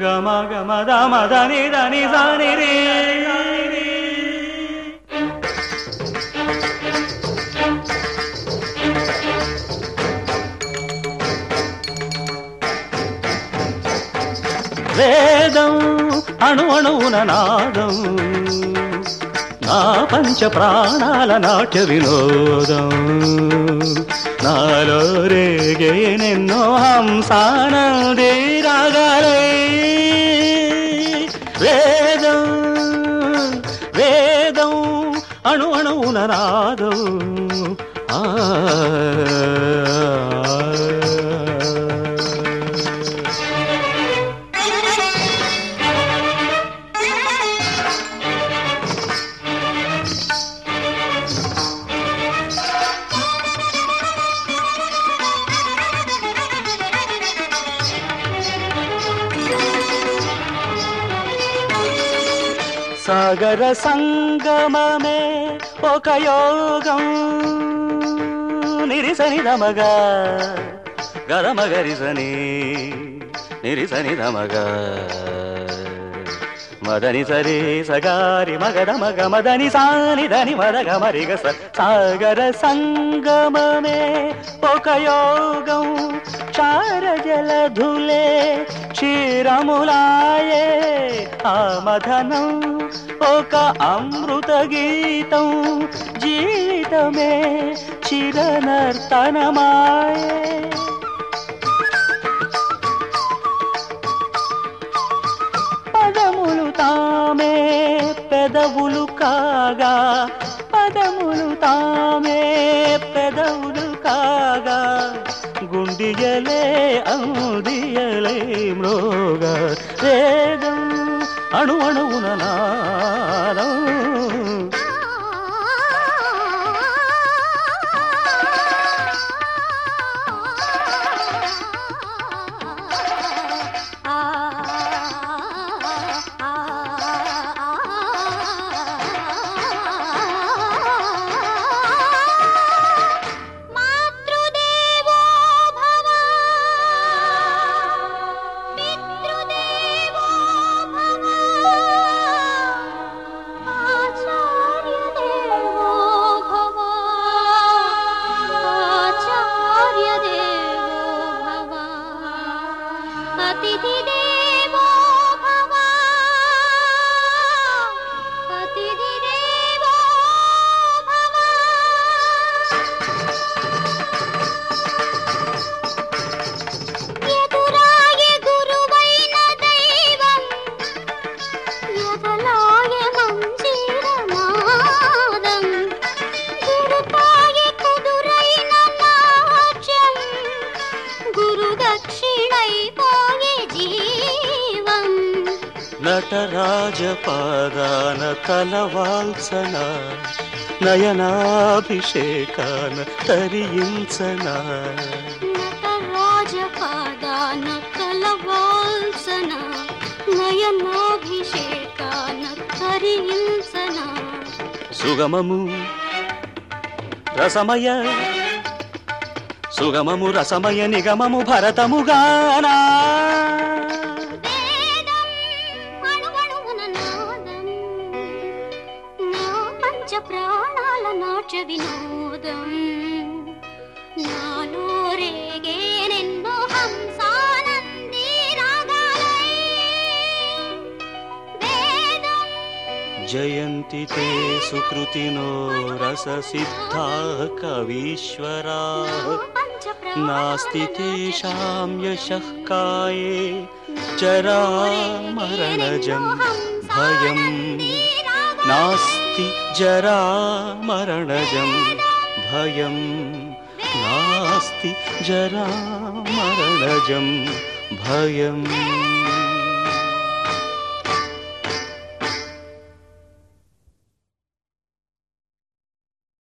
గమ గమ గమ దమ దని దని సని రే వేదం అణు అణువున నాదం నా పంచ ప్రాణాల నాట్య వినోదం. నాలో రేగే నిన్నో హంసానందే రాగాలే. వేదం వేదం అణు అణువున రాదు ఆ సాగర సంగమమే ఒక యోగం. నిరిసని దమగా గరమగరిసని నిరిసని దమగా మదని సరి సగారి మగద మగ మదని సాని దని మదగ మరిగ సాగర సంగమమే ఒక యోగం. క్షారజల ధులే క్షీరములాయే ఆమధనం ఒక అమృత గీతం జీవితమే చిరనర్తనమాయే. పదములు తామే పెదవులు కాగా పదములు తామే పెదవులు కాగా గుండియలే అందియలే మృగ వేగం అణు అణువున నాదం. నటరాజ పాదాన తలవాల్సన నయనాభిషేకాన తరించన నటరాజపాదాన కలవాల్సన నయనాభిషేకాన కరించన సుగమము రసమయ సుగమము రసమయ నిగమము భరతముగానా. ప్రాణాల నాట్య వినోదం నాలో రేగే నిన్నో హంసానంది రాగాలై వేదం జయంతి తే సుకృతినో రస సిద్ధా కవీశ్వరా పంచ ప్రాణాల నాస్తి నాట్య తేషాం యశః కాయే జరామరణజం భయం नास्ति जरा मरणजं भयं। नास्ति जरा मरणजं भयम्।